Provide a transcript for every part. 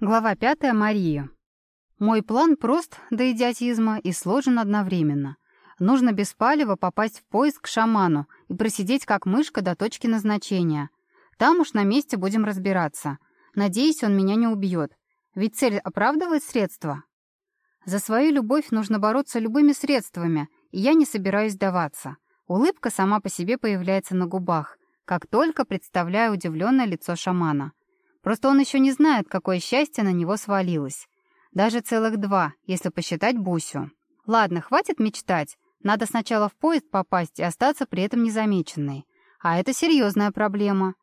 Глава пятая. Мария. Мой план прост до идиотизма и сложен одновременно. Нужно без палева попасть в поиск к шаману и просидеть как мышка до точки назначения. Там уж на месте будем разбираться. Надеюсь, он меня не убьет. Ведь цель оправдывает средства. За свою любовь нужно бороться любыми средствами, и я не собираюсь сдаваться. Улыбка сама по себе появляется на губах, как только представляю удивленное лицо шамана. Просто он еще не знает, какое счастье на него свалилось. Даже целых два, если посчитать Бусю. Ладно, хватит мечтать. Надо сначала в поезд попасть и остаться при этом незамеченной. А это серьезная проблема.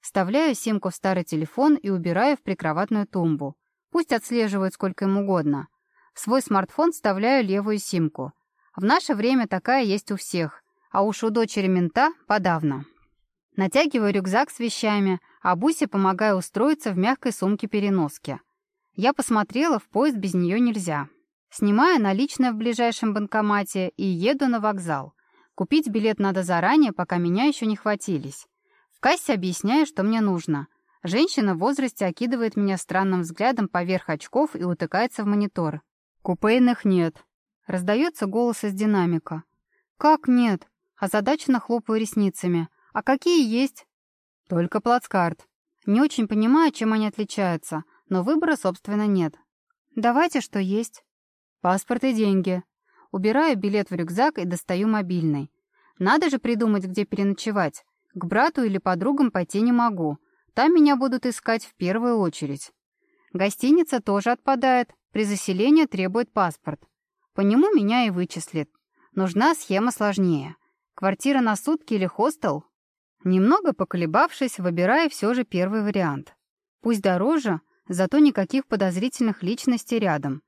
Вставляю симку в старый телефон и убираю в прикроватную тумбу. Пусть отслеживают сколько им угодно. В свой смартфон вставляю левую симку. В наше время такая есть у всех, а уж у дочери мента подавно. Натягиваю рюкзак с вещами, а Бусе помогаю устроиться в мягкой сумке-переноске. Я посмотрела, в поезд без нее нельзя. Снимаю наличные в ближайшем банкомате и еду на вокзал. Купить билет надо заранее, пока меня еще не хватились. В кассе объясняю, что мне нужно. Женщина в возрасте окидывает меня странным взглядом поверх очков и утыкается в монитор. «Купейных нет», — раздается голос из динамика. «Как нет?» — озадаченно хлопаю ресницами. «А какие есть?» «Только плацкарт. Не очень понимаю, чем они отличаются, но выбора, собственно, нет. Давайте, что есть». «Паспорт и деньги». Убираю билет в рюкзак и достаю мобильный. Надо же придумать, где переночевать. К брату или подругам пойти не могу. Там меня будут искать в первую очередь. Гостиница тоже отпадает. При заселении требует паспорт. По нему меня и вычислят. Нужна схема сложнее. Квартира на сутки или хостел? Немного поколебавшись, выбирая все же первый вариант. Пусть дороже, зато никаких подозрительных личностей рядом.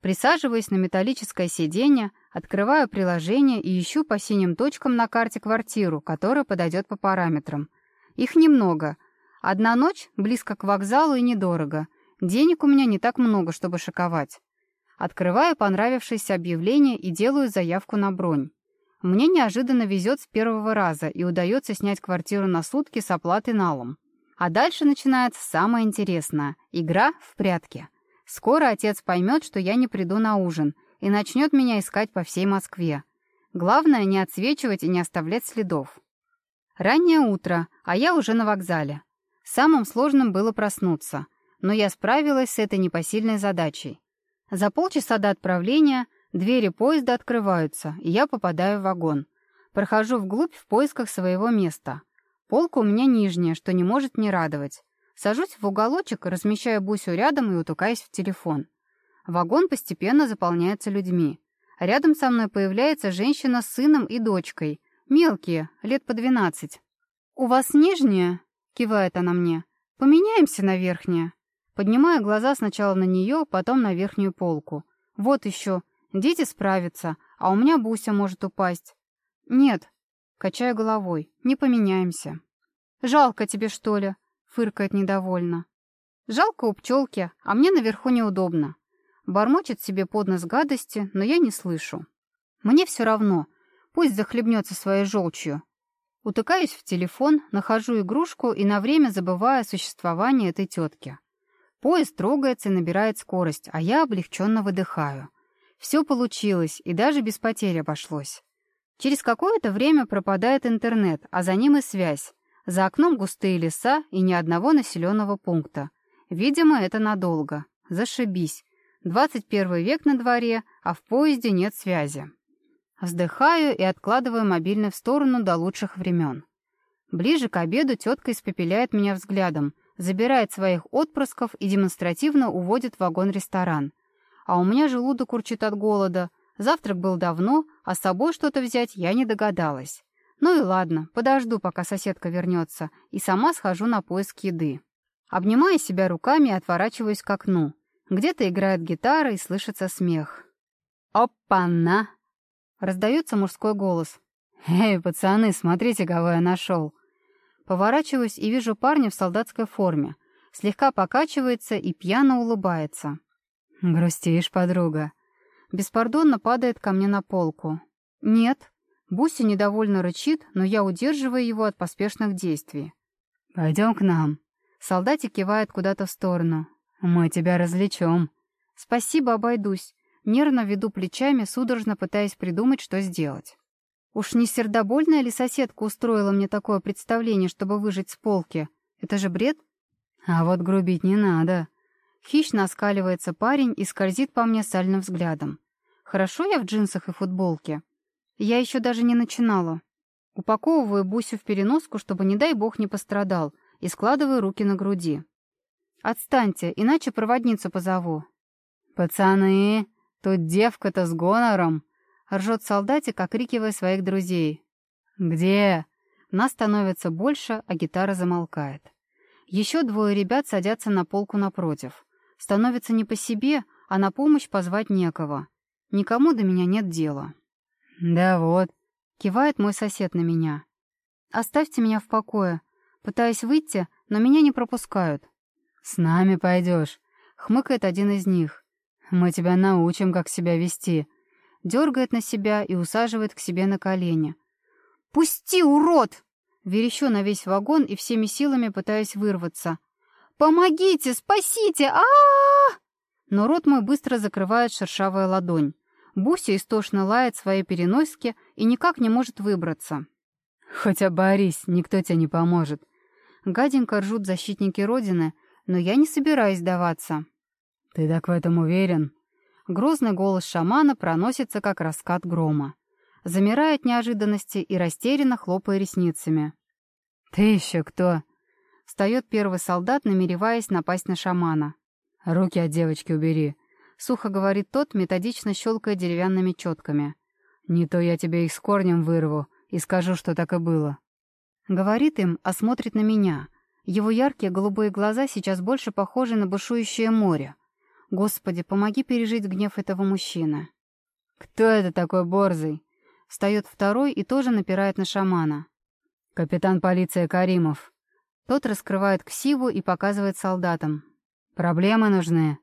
Присаживаясь на металлическое сиденье, открываю приложение и ищу по синим точкам на карте квартиру, которая подойдет по параметрам. Их немного. Одна ночь близко к вокзалу и недорого. Денег у меня не так много, чтобы шиковать. Открываю понравившееся объявление и делаю заявку на бронь. Мне неожиданно везет с первого раза и удается снять квартиру на сутки с оплатой налом. А дальше начинается самое интересное — игра в прятки. Скоро отец поймет, что я не приду на ужин, и начнет меня искать по всей Москве. Главное — не отсвечивать и не оставлять следов. Раннее утро, а я уже на вокзале. Самым сложным было проснуться, но я справилась с этой непосильной задачей. За полчаса до отправления — Двери поезда открываются, и я попадаю в вагон. Прохожу вглубь в поисках своего места. Полка у меня нижняя, что не может не радовать. Сажусь в уголочек, размещаю Бусю рядом и утыкаюсь в телефон. Вагон постепенно заполняется людьми. Рядом со мной появляется женщина с сыном и дочкой. Мелкие, лет по двенадцать. «У вас нижняя?» — кивает она мне. «Поменяемся на верхнее». Поднимаю глаза сначала на нее, потом на верхнюю полку. Вот еще, Дети справятся, а у меня Буся может упасть. Нет, качаю головой, не поменяемся. Жалко тебе, что ли? Фыркает недовольно. Жалко у пчелки, а мне наверху неудобно. Бормочет себе под нос гадости, но я не слышу. Мне все равно, пусть захлебнется своей желчью. Утыкаюсь в телефон, нахожу игрушку и на время забываю о существовании этой тетки. Поезд трогается и набирает скорость, а я облегченно выдыхаю. Все получилось, и даже без потерь обошлось. Через какое-то время пропадает интернет, а за ним и связь. За окном густые леса и ни одного населенного пункта. Видимо, это надолго. Зашибись. 21 век на дворе, а в поезде нет связи. Вздыхаю и откладываю мобильный в сторону до лучших времен. Ближе к обеду тетка испепеляет меня взглядом, забирает своих отпрысков и демонстративно уводит в вагон-ресторан а у меня желудок урчит от голода. Завтрак был давно, а с собой что-то взять я не догадалась. Ну и ладно, подожду, пока соседка вернется, и сама схожу на поиск еды. Обнимая себя руками, отворачиваюсь к окну. Где-то играет гитара и слышится смех. «Опа-на!» Раздается мужской голос. «Эй, пацаны, смотрите, кого я нашел!» Поворачиваюсь и вижу парня в солдатской форме. Слегка покачивается и пьяно улыбается. «Грустишь, подруга?» Беспардонно падает ко мне на полку. «Нет». Буси недовольно рычит, но я удерживаю его от поспешных действий. «Пойдем к нам». Солдатик кивает куда-то в сторону. Мы тебя развлечем. Спасибо, обойдусь. Нервно веду плечами, судорожно пытаясь придумать, что сделать. Уж не сердобольная ли соседка устроила мне такое представление, чтобы выжить с полки? Это же бред? А вот грубить не надо. Хищно оскаливается парень и скользит по мне сальным взглядом. Хорошо я в джинсах и футболке. Я еще даже не начинала. Упаковываю Бусю в переноску, чтобы, не дай бог, не пострадал, и складываю руки на груди. «Отстаньте, иначе проводницу позову». «Пацаны, тут девка-то с гонором!» — ржет солдатик, окрикивая своих друзей. «Где?» Нас становится больше, а гитара замолкает. Еще двое ребят садятся на полку напротив. Становится не по себе, а на помощь позвать некого. Никому до меня нет дела. «Да вот», — кивает мой сосед на меня. «Оставьте меня в покое. Пытаюсь выйти, но меня не пропускают». «С нами пойдешь», — хмыкает один из них. «Мы тебя научим, как себя вести». Дергает на себя и усаживает к себе на колени. «Пусти, урод!» Верещу на весь вагон и всеми силами пытаюсь вырваться. «Помогите! Спасите! а, -а, -а, -а Но рот мой быстро закрывает шершавая ладонь. Буся истошно лает свои переноски и никак не может выбраться. «Хоть оборись, никто тебе не поможет». Гаденько ржут защитники Родины, но я не собираюсь сдаваться. «Ты так в этом уверен?» Грозный голос шамана проносится, как раскат грома. Замирает неожиданности и растерянно хлопая ресницами. «Ты еще кто?» Встает первый солдат, намереваясь напасть на шамана. «Руки от девочки убери», — сухо говорит тот, методично щелкая деревянными четками. «Не то я тебе их с корнем вырву и скажу, что так и было». Говорит им, а смотрит на меня. Его яркие голубые глаза сейчас больше похожи на бушующее море. Господи, помоги пережить гнев этого мужчины. «Кто это такой борзый?» Встает второй и тоже напирает на шамана. «Капитан полиции Каримов». Тот раскрывает ксиву и показывает солдатам. «Проблемы нужны?»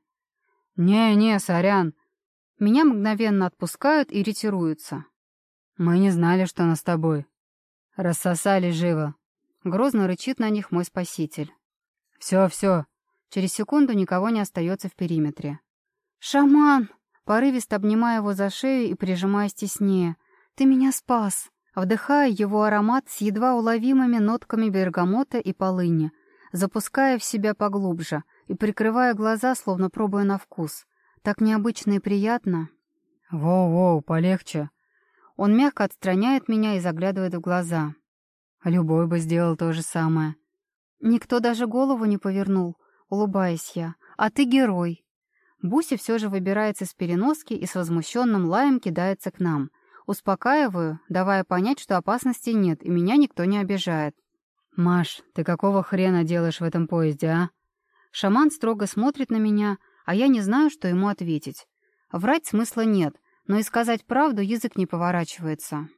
«Не-не, сорян». Меня мгновенно отпускают и ретируются. «Мы не знали, что она с тобой. Рассосали живо». Грозно рычит на них мой спаситель. «Все, все». Через секунду никого не остается в периметре. «Шаман!» Порывисто обнимая его за шею и прижимаясь теснее. «Ты меня спас!» Вдыхая его аромат с едва уловимыми нотками бергамота и полыни, запуская в себя поглубже и прикрывая глаза, словно пробуя на вкус. Так необычно и приятно. «Воу-воу, полегче!» Он мягко отстраняет меня и заглядывает в глаза. Любой бы сделал то же самое. Никто даже голову не повернул, улыбаясь я. «А ты герой!» Буси все же выбирается с переноски и с возмущенным лаем кидается к нам — Успокаиваю, давая понять, что опасности нет, и меня никто не обижает. «Маш, ты какого хрена делаешь в этом поезде, а?» Шаман строго смотрит на меня, а я не знаю, что ему ответить. Врать смысла нет, но и сказать правду язык не поворачивается.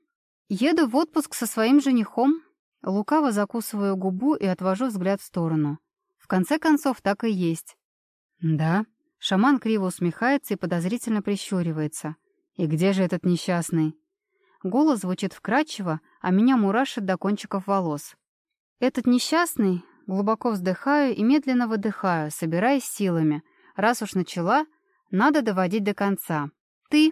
Еду в отпуск со своим женихом. Лукаво закусываю губу и отвожу взгляд в сторону. В конце концов, так и есть. «Да?» Шаман криво усмехается и подозрительно прищуривается. «И где же этот несчастный?» Голос звучит вкрадчиво, а меня мурашит до кончиков волос. «Этот несчастный...» Глубоко вздыхаю и медленно выдыхаю, собираясь силами. Раз уж начала, надо доводить до конца. «Ты...»